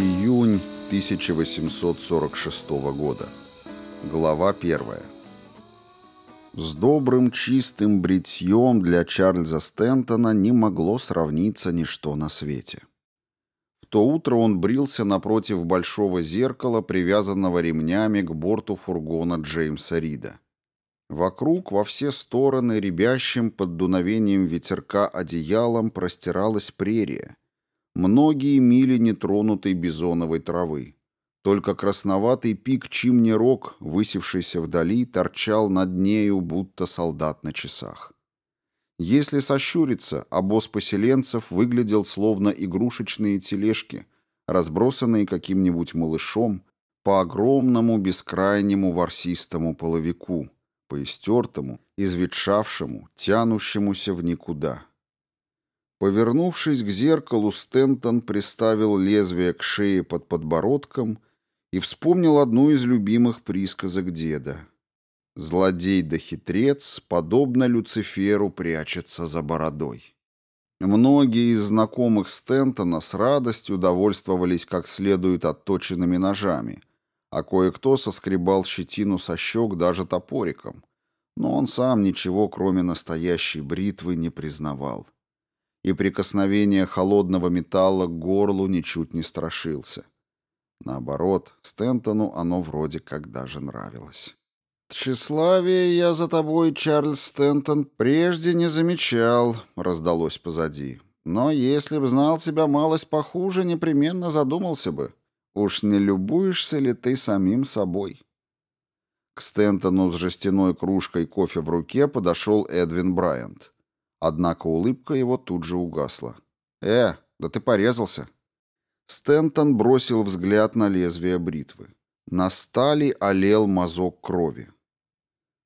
Июнь 1846 года. Глава 1. С добрым чистым бритьем для Чарльза Стентона не могло сравниться ничто на свете. В то утро он брился напротив большого зеркала, привязанного ремнями к борту фургона Джеймса Рида. Вокруг во все стороны ребящим под дуновением ветерка одеялом простиралась прерия, многие мили нетронутой бизоновой травы. Только красноватый пик Чимни-Рок, высевшийся вдали, торчал над нею, будто солдат на часах. Если сощуриться, обоз поселенцев выглядел словно игрушечные тележки, разбросанные каким-нибудь малышом по огромному бескрайнему ворсистому половику, по истертому, изветшавшему, тянущемуся в никуда. Повернувшись к зеркалу, Стентон приставил лезвие к шее под подбородком и вспомнил одну из любимых присказок деда. «Злодей да хитрец, подобно Люциферу, прячется за бородой». Многие из знакомых Стентона с радостью удовольствовались как следует отточенными ножами, а кое-кто соскребал щетину со щек даже топориком, но он сам ничего, кроме настоящей бритвы, не признавал. И прикосновение холодного металла к горлу ничуть не страшился. Наоборот, Стентону оно вроде как даже нравилось. «Тщеславие я за тобой, Чарльз Стентон, прежде не замечал», — раздалось позади. «Но если б знал тебя малость похуже, непременно задумался бы. Уж не любуешься ли ты самим собой?» К Стентону с жестяной кружкой кофе в руке подошел Эдвин Брайант. Однако улыбка его тут же угасла. «Э, да ты порезался!» Стентон бросил взгляд на лезвие бритвы. На стали олел мазок крови.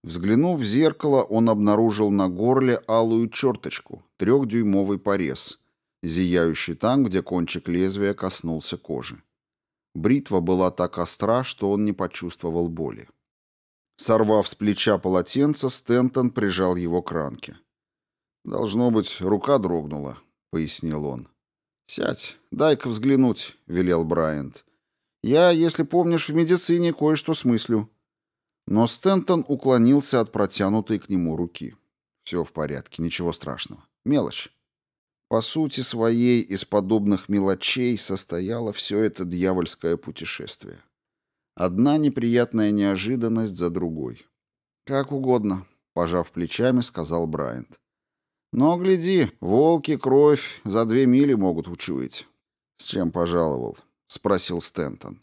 Взглянув в зеркало, он обнаружил на горле алую черточку, трехдюймовый порез, зияющий там, где кончик лезвия коснулся кожи. Бритва была так остра, что он не почувствовал боли. Сорвав с плеча полотенце, Стентон прижал его к ранке. «Должно быть, рука дрогнула», — пояснил он. «Сядь, дай-ка взглянуть», — велел Брайант. «Я, если помнишь, в медицине кое-что смыслю». Но Стентон уклонился от протянутой к нему руки. «Все в порядке, ничего страшного. Мелочь». По сути своей из подобных мелочей состояло все это дьявольское путешествие. Одна неприятная неожиданность за другой. «Как угодно», — пожав плечами, сказал Брайант. «Но гляди, волки кровь за две мили могут учуять». «С чем пожаловал?» — спросил Стентон.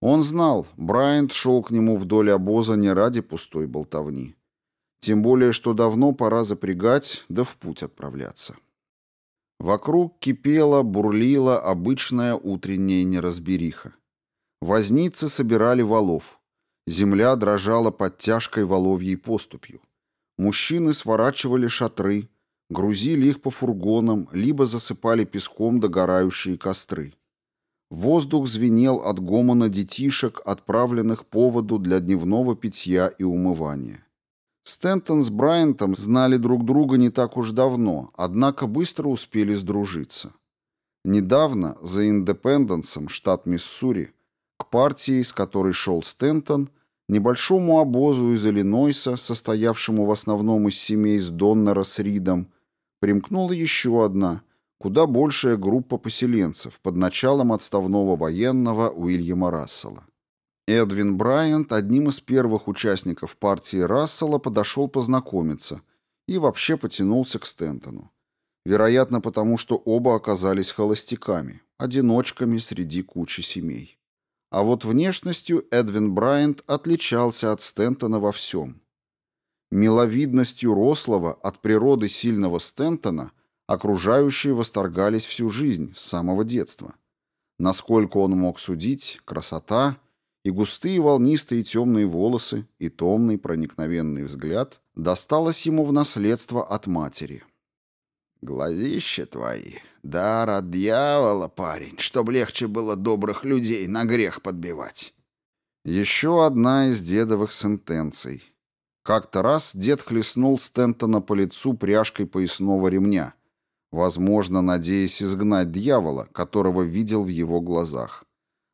Он знал, Брайант шел к нему вдоль обоза не ради пустой болтовни. Тем более, что давно пора запрягать, да в путь отправляться. Вокруг кипела, бурлила обычная утренняя неразбериха. Возницы собирали валов. Земля дрожала под тяжкой воловьей поступью. Мужчины сворачивали шатры, грузили их по фургонам, либо засыпали песком догорающие костры. Воздух звенел от гомона детишек, отправленных поводу для дневного питья и умывания. Стентон с Брайантом знали друг друга не так уж давно, однако быстро успели сдружиться. Недавно за Индепенденсом, штат Миссури, к партии, с которой шел Стентон, небольшому обозу из Иллинойса, состоявшему в основном из семей с Доннера с Ридом, примкнула еще одна, куда большая группа поселенцев под началом отставного военного Уильяма Рассела. Эдвин Брайант, одним из первых участников партии Рассела, подошел познакомиться и вообще потянулся к Стентону. Вероятно, потому что оба оказались холостяками, одиночками среди кучи семей. А вот внешностью Эдвин Брайант отличался от Стентона во всем. Миловидностью рослого, от природы сильного Стентона окружающие восторгались всю жизнь, с самого детства. Насколько он мог судить, красота и густые волнистые темные волосы, и томный проникновенный взгляд досталось ему в наследство от матери. «Глазища твои, дар от дьявола, парень, чтоб легче было добрых людей на грех подбивать». Еще одна из дедовых сентенций. Как-то раз дед хлестнул Стентона по лицу пряжкой поясного ремня, возможно, надеясь изгнать дьявола, которого видел в его глазах.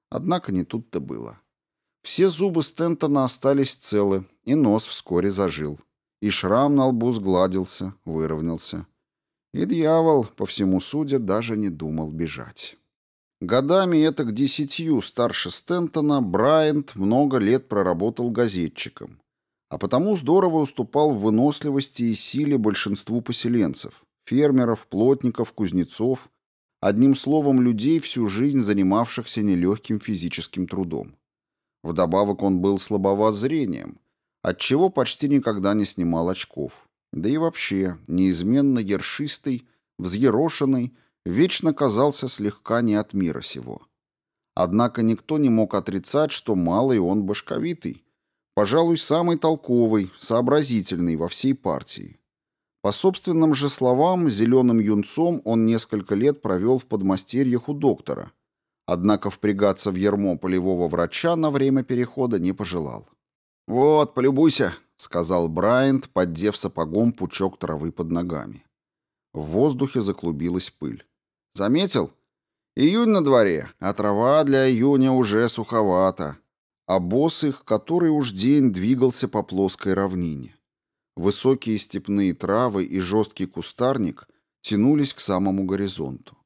Однако не тут-то было. Все зубы Стентона остались целы, и нос вскоре зажил. И шрам на лбу сгладился, выровнялся. И дьявол, по всему судя, даже не думал бежать. Годами это к десятью старше Стентона Брайант много лет проработал газетчиком, а потому здорово уступал в выносливости и силе большинству поселенцев, фермеров, плотников, кузнецов, одним словом, людей, всю жизнь занимавшихся нелегким физическим трудом. Вдобавок он был слабоват зрением, отчего почти никогда не снимал очков. Да и вообще, неизменно ершистый, взъерошенный, вечно казался слегка не от мира сего. Однако никто не мог отрицать, что малый он башковитый, пожалуй, самый толковый, сообразительный во всей партии. По собственным же словам, зеленым юнцом он несколько лет провел в подмастерьях у доктора, однако впрягаться в ермо полевого врача на время перехода не пожелал. «Вот, полюбуйся», — сказал Брайант, поддев сапогом пучок травы под ногами. В воздухе заклубилась пыль. «Заметил? Июнь на дворе, а трава для июня уже суховата, а босс их, который уж день двигался по плоской равнине. Высокие степные травы и жесткий кустарник тянулись к самому горизонту.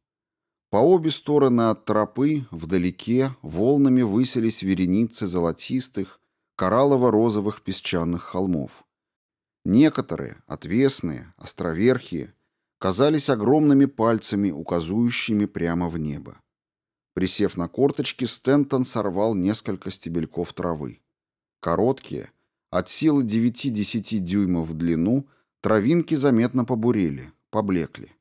По обе стороны от тропы, вдалеке, волнами высились вереницы золотистых, кораллово-розовых песчаных холмов. Некоторые, отвесные, островерхие, казались огромными пальцами, указующими прямо в небо. Присев на корточки, Стентон сорвал несколько стебельков травы. Короткие, от силы 9-10 дюймов в длину, травинки заметно побурели, поблекли.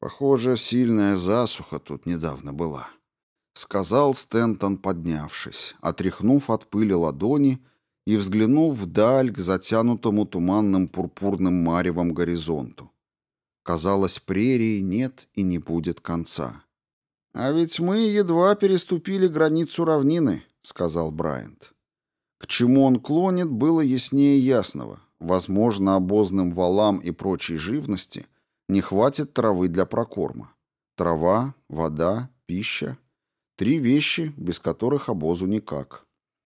Похоже, сильная засуха тут недавно была. — сказал Стентон, поднявшись, отряхнув от пыли ладони и взглянув вдаль к затянутому туманным пурпурным маревом горизонту. Казалось, прерии нет и не будет конца. «А ведь мы едва переступили границу равнины», — сказал Брайант. К чему он клонит, было яснее ясного. Возможно, обозным валам и прочей живности не хватит травы для прокорма. Трава, вода, пища Три вещи, без которых обозу никак.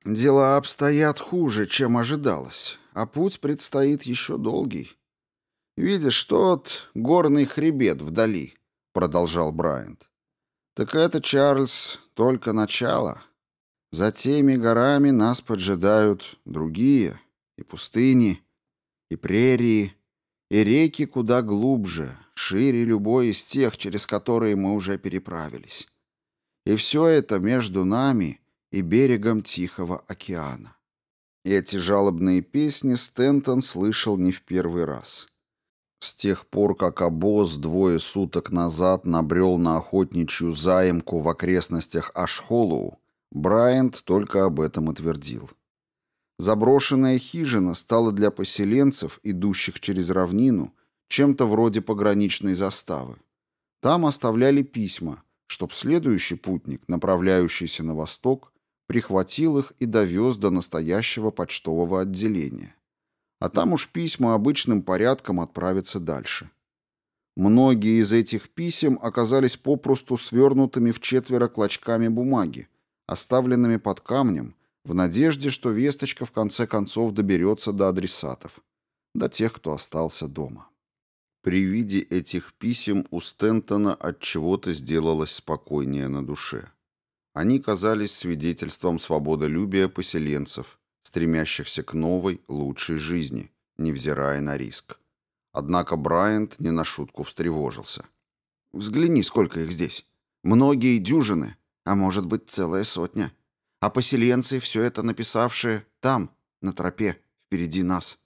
Дела обстоят хуже, чем ожидалось, а путь предстоит еще долгий. «Видишь тот горный хребет вдали», — продолжал Брайант. «Так это, Чарльз, только начало. За теми горами нас поджидают другие, и пустыни, и прерии, и реки куда глубже, шире любой из тех, через которые мы уже переправились. И все это между нами и берегом Тихого океана. Эти жалобные песни Стентон слышал не в первый раз. С тех пор, как обоз двое суток назад набрел на охотничью заимку в окрестностях Ашхолоу, Брайант только об этом и твердил. Заброшенная хижина стала для поселенцев, идущих через равнину, чем-то вроде пограничной заставы. Там оставляли письма, чтоб следующий путник, направляющийся на восток, прихватил их и довез до настоящего почтового отделения. А там уж письма обычным порядком отправятся дальше. Многие из этих писем оказались попросту свернутыми в четверо клочками бумаги, оставленными под камнем, в надежде, что весточка в конце концов доберется до адресатов, до тех, кто остался дома. При виде этих писем у Стентона от чего-то сделалось спокойнее на душе. Они казались свидетельством свободолюбия поселенцев, стремящихся к новой, лучшей жизни, невзирая на риск. Однако Брайант не на шутку встревожился. «Взгляни, сколько их здесь. Многие дюжины, а может быть целая сотня. А поселенцы, все это написавшие, там, на тропе, впереди нас.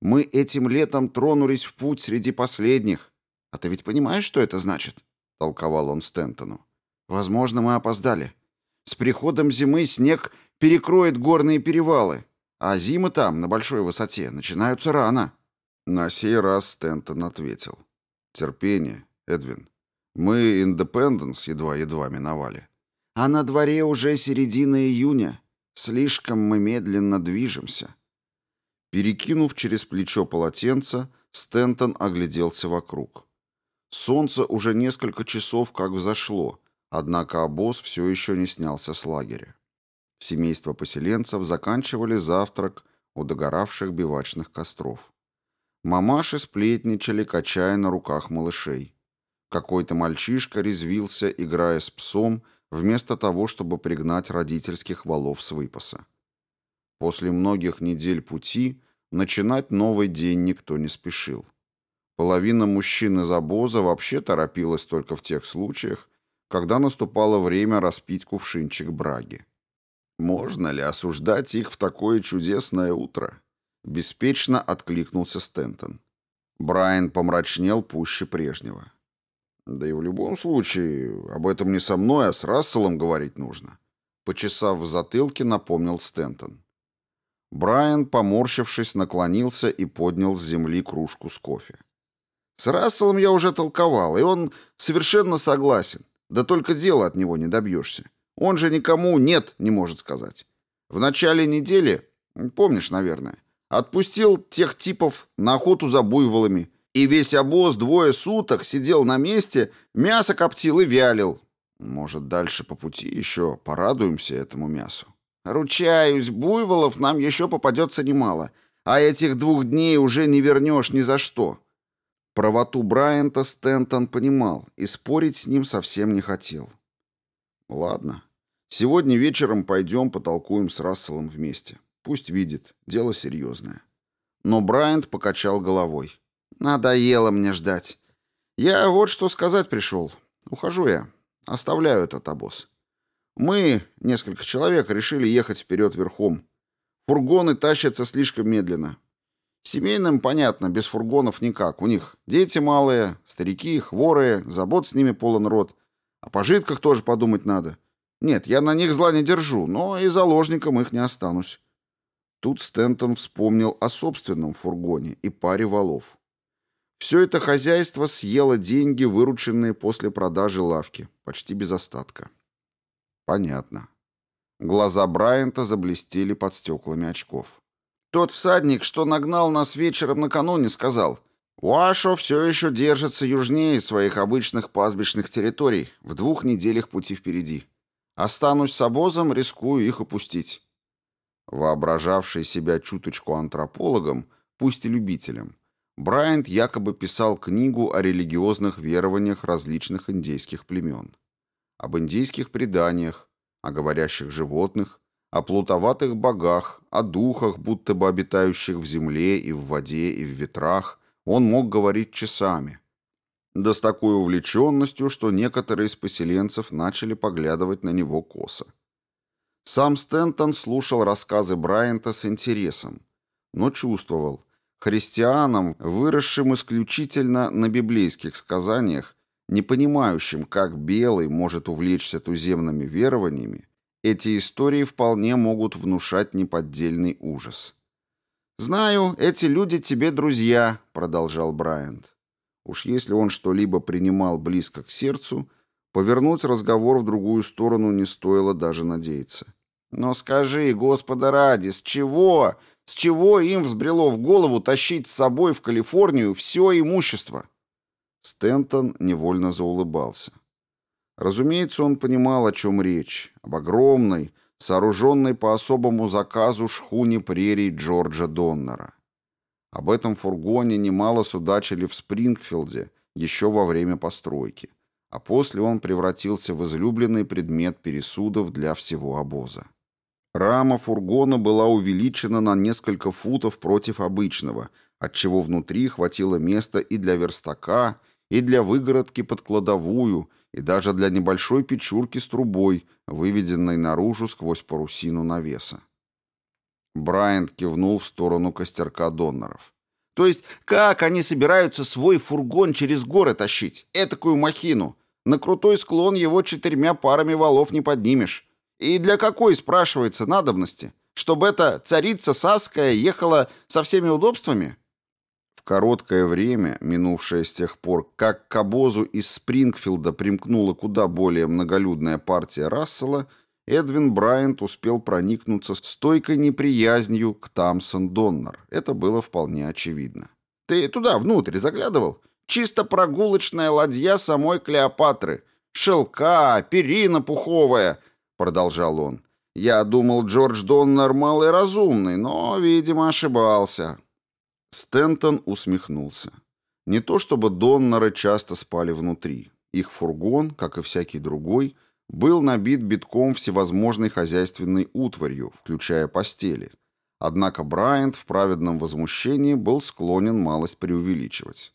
Мы этим летом тронулись в путь среди последних. А ты ведь понимаешь, что это значит?» — толковал он Стентону. «Возможно, мы опоздали. С приходом зимы снег перекроет горные перевалы, а зимы там, на большой высоте, начинаются рано». На сей раз Стентон ответил. «Терпение, Эдвин. Мы Индепенденс едва-едва миновали. А на дворе уже середина июня. Слишком мы медленно движемся. Перекинув через плечо полотенце, Стентон огляделся вокруг. Солнце уже несколько часов как взошло, однако обоз все еще не снялся с лагеря. Семейство поселенцев заканчивали завтрак у догоравших бивачных костров. Мамаши сплетничали, качая на руках малышей. Какой-то мальчишка резвился, играя с псом, вместо того, чтобы пригнать родительских валов с выпаса. После многих недель пути начинать новый день никто не спешил. Половина мужчин из обоза вообще торопилась только в тех случаях, когда наступало время распить кувшинчик браги. «Можно ли осуждать их в такое чудесное утро?» Беспечно откликнулся Стентон. Брайан помрачнел пуще прежнего. «Да и в любом случае, об этом не со мной, а с Расселом говорить нужно», почесав в затылке, напомнил Стентон. Брайан, поморщившись, наклонился и поднял с земли кружку с кофе. С Расселом я уже толковал, и он совершенно согласен. Да только дела от него не добьешься. Он же никому «нет» не может сказать. В начале недели, помнишь, наверное, отпустил тех типов на охоту за буйволами, и весь обоз двое суток сидел на месте, мясо коптил и вялил. Может, дальше по пути еще порадуемся этому мясу. Ручаюсь, буйволов нам еще попадется немало, а этих двух дней уже не вернешь ни за что. Правоту Брайанта Стентон понимал и спорить с ним совсем не хотел. Ладно, сегодня вечером пойдем потолкуем с Расселом вместе. Пусть видит, дело серьезное. Но Брайант покачал головой. Надоело мне ждать. Я вот что сказать пришел. Ухожу я. Оставляю этот обоз. Мы, несколько человек, решили ехать вперед верхом. Фургоны тащатся слишком медленно. Семейным, понятно, без фургонов никак. У них дети малые, старики, хворые, забот с ними полон рот. О пожитках тоже подумать надо. Нет, я на них зла не держу, но и заложником их не останусь. Тут Стентон вспомнил о собственном фургоне и паре валов. Все это хозяйство съело деньги, вырученные после продажи лавки, почти без остатка. Понятно. Глаза Брайанта заблестели под стеклами очков. Тот всадник, что нагнал нас вечером накануне, сказал, «Уашо все еще держится южнее своих обычных пастбищных территорий, в двух неделях пути впереди. Останусь с обозом, рискую их упустить». Воображавший себя чуточку антропологом, пусть и любителем, Брайант якобы писал книгу о религиозных верованиях различных индейских племен. Об индейских преданиях, о говорящих животных, о плутоватых богах, о духах, будто бы обитающих в земле и в воде и в ветрах, он мог говорить часами. Да с такой увлеченностью, что некоторые из поселенцев начали поглядывать на него косо. Сам Стентон слушал рассказы Брайанта с интересом, но чувствовал, христианам, выросшим исключительно на библейских сказаниях, не понимающим, как белый может увлечься туземными верованиями, эти истории вполне могут внушать неподдельный ужас. «Знаю, эти люди тебе друзья», — продолжал Брайант. Уж если он что-либо принимал близко к сердцу, повернуть разговор в другую сторону не стоило даже надеяться. «Но скажи, Господа ради, с чего, с чего им взбрело в голову тащить с собой в Калифорнию все имущество?» Стентон невольно заулыбался. Разумеется, он понимал, о чем речь. Об огромной, сооруженной по особому заказу шхуне прерий Джорджа Доннера. Об этом фургоне немало судачили в Спрингфилде еще во время постройки, а после он превратился в излюбленный предмет пересудов для всего обоза. Рама фургона была увеличена на несколько футов против обычного, отчего внутри хватило места и для верстака, и для выгородки под кладовую, и даже для небольшой печурки с трубой, выведенной наружу сквозь парусину навеса. Брайант кивнул в сторону костерка доноров. «То есть как они собираются свой фургон через горы тащить? Этакую махину? На крутой склон его четырьмя парами валов не поднимешь. И для какой, спрашивается, надобности? Чтобы эта царица Савская ехала со всеми удобствами?» Короткое время, минувшее с тех пор, как к обозу из Спрингфилда примкнула куда более многолюдная партия Рассела, Эдвин Брайант успел проникнуться стойкой неприязнью к Тамсон Доннер. Это было вполне очевидно. «Ты туда, внутрь, заглядывал? Чисто прогулочная ладья самой Клеопатры. Шелка, перина пуховая, продолжал он. Я думал, Джордж Доннер малый разумный, но, видимо, ошибался. Стентон усмехнулся. Не то чтобы Доннеры часто спали внутри. Их фургон, как и всякий другой, был набит битком всевозможной хозяйственной утварью, включая постели. Однако Брайант в праведном возмущении был склонен малость преувеличивать.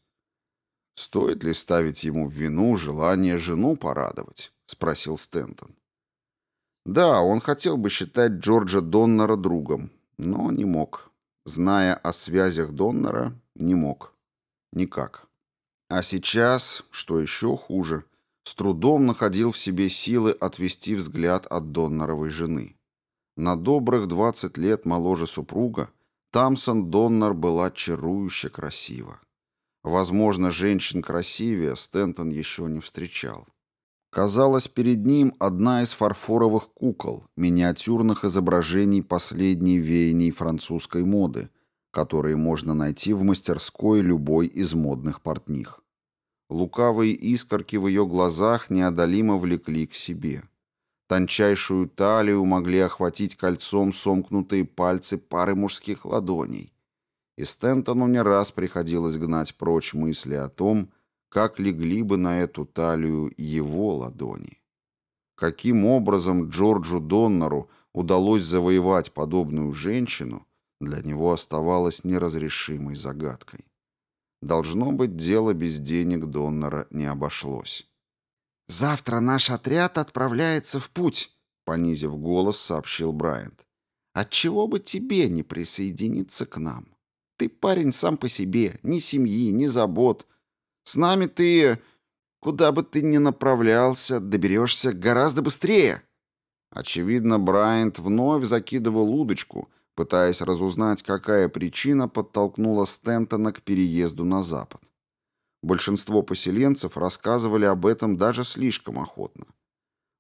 «Стоит ли ставить ему в вину желание жену порадовать?» — спросил Стентон. Да, он хотел бы считать Джорджа Доннера другом, но не мог. Зная о связях Доннера, не мог. Никак. А сейчас, что еще хуже, с трудом находил в себе силы отвести взгляд от Доннеровой жены. На добрых 20 лет моложе супруга Тамсон Доннер была чарующе красива. Возможно, женщин красивее Стентон еще не встречал. Казалось, перед ним одна из фарфоровых кукол, миниатюрных изображений последней веяний французской моды, которые можно найти в мастерской любой из модных портних. Лукавые искорки в ее глазах неодолимо влекли к себе. Тончайшую талию могли охватить кольцом сомкнутые пальцы пары мужских ладоней. И Стентону не раз приходилось гнать прочь мысли о том, как легли бы на эту талию его ладони. Каким образом Джорджу Доннеру удалось завоевать подобную женщину, для него оставалось неразрешимой загадкой. Должно быть, дело без денег Доннера не обошлось. «Завтра наш отряд отправляется в путь», — понизив голос, сообщил Брайант. «Отчего бы тебе не присоединиться к нам? Ты парень сам по себе, ни семьи, ни забот, с нами ты, куда бы ты ни направлялся, доберешься гораздо быстрее». Очевидно, Брайант вновь закидывал удочку, пытаясь разузнать, какая причина подтолкнула Стентона к переезду на запад. Большинство поселенцев рассказывали об этом даже слишком охотно.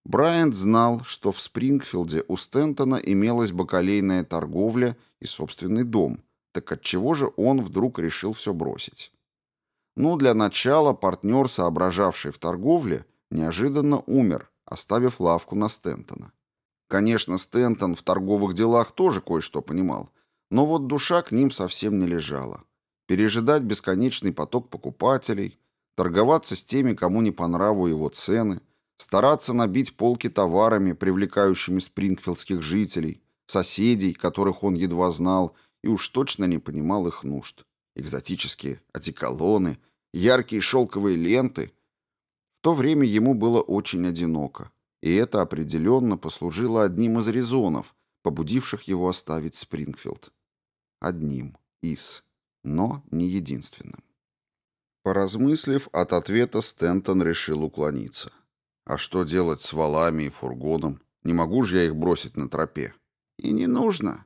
Брайант знал, что в Спрингфилде у Стентона имелась бакалейная торговля и собственный дом, так отчего же он вдруг решил все бросить? Ну, для начала партнер, соображавший в торговле, неожиданно умер, оставив лавку на Стентона. Конечно, Стентон в торговых делах тоже кое-что понимал, но вот душа к ним совсем не лежала. Пережидать бесконечный поток покупателей, торговаться с теми, кому не по нраву его цены, стараться набить полки товарами, привлекающими спрингфилдских жителей, соседей, которых он едва знал и уж точно не понимал их нужд. Экзотические одеколоны – яркие шелковые ленты. В то время ему было очень одиноко, и это определенно послужило одним из резонов, побудивших его оставить Спрингфилд. Одним из, но не единственным. Поразмыслив, от ответа Стентон решил уклониться. А что делать с валами и фургоном? Не могу же я их бросить на тропе. И не нужно.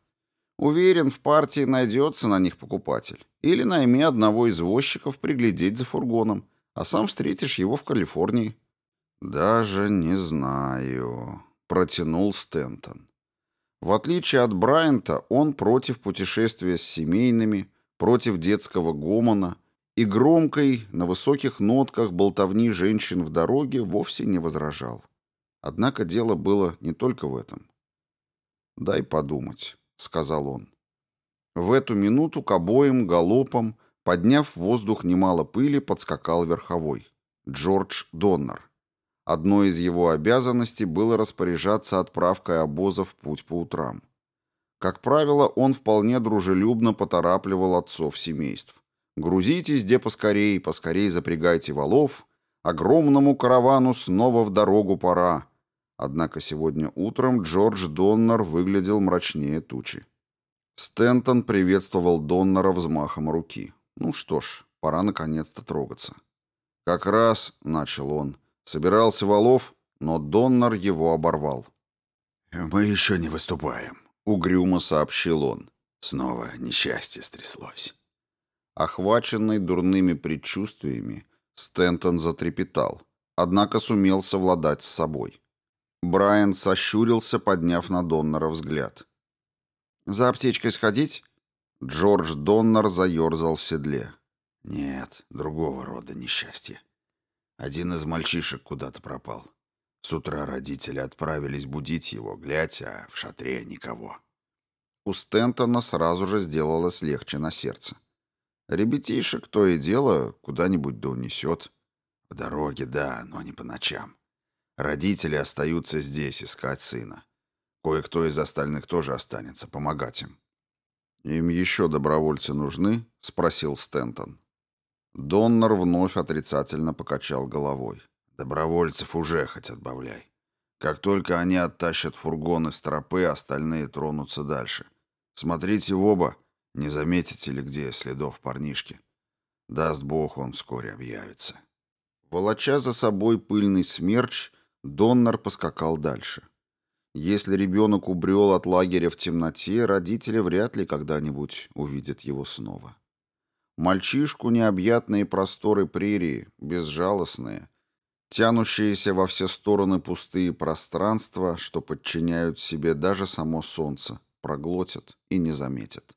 Уверен, в партии найдется на них покупатель. Или найми одного из возчиков приглядеть за фургоном, а сам встретишь его в Калифорнии». «Даже не знаю», — протянул Стентон. В отличие от Брайанта, он против путешествия с семейными, против детского гомона и громкой, на высоких нотках болтовни женщин в дороге вовсе не возражал. Однако дело было не только в этом. «Дай подумать», — сказал он. В эту минуту к обоим галопом, подняв в воздух немало пыли, подскакал верховой. Джордж Доннер. Одной из его обязанностей было распоряжаться отправкой обоза в путь по утрам. Как правило, он вполне дружелюбно поторапливал отцов семейств. «Грузитесь где поскорей, поскорей запрягайте валов, огромному каравану снова в дорогу пора». Однако сегодня утром Джордж Доннер выглядел мрачнее тучи. Стентон приветствовал Доннера взмахом руки. Ну что ж, пора наконец-то трогаться. Как раз, начал он, собирался Валов, но Доннер его оборвал. «Мы еще не выступаем», — угрюмо сообщил он. Снова несчастье стряслось. Охваченный дурными предчувствиями, Стентон затрепетал, однако сумел совладать с собой. Брайан сощурился, подняв на Доннера взгляд. «За аптечкой сходить?» Джордж Доннер заерзал в седле. Нет, другого рода несчастье. Один из мальчишек куда-то пропал. С утра родители отправились будить его, глядь, а в шатре никого. У Стентона сразу же сделалось легче на сердце. Ребятишек то и дело куда-нибудь да унесет. В дороге, да, но не по ночам. Родители остаются здесь искать сына. Кое-кто из остальных тоже останется помогать им. «Им еще добровольцы нужны?» — спросил Стентон. Доннер вновь отрицательно покачал головой. Добровольцев уже хоть отбавляй. Как только они оттащат фургоны с тропы, остальные тронутся дальше. Смотрите в оба, не заметите ли где следов парнишки. Даст бог, он вскоре объявится. Волоча за собой пыльный смерч, Доннер поскакал дальше. Если ребенок убрел от лагеря в темноте, родители вряд ли когда-нибудь увидят его снова. Мальчишку необъятные просторы прерии, безжалостные, тянущиеся во все стороны пустые пространства, что подчиняют себе даже само солнце, проглотят и не заметят.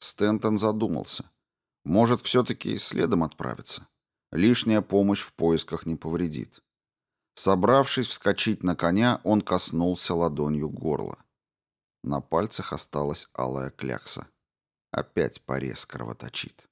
Стентон задумался. Может, все-таки следом отправиться. Лишняя помощь в поисках не повредит. Собравшись вскочить на коня, он коснулся ладонью горла. На пальцах осталась алая клякса. Опять порез кровоточит.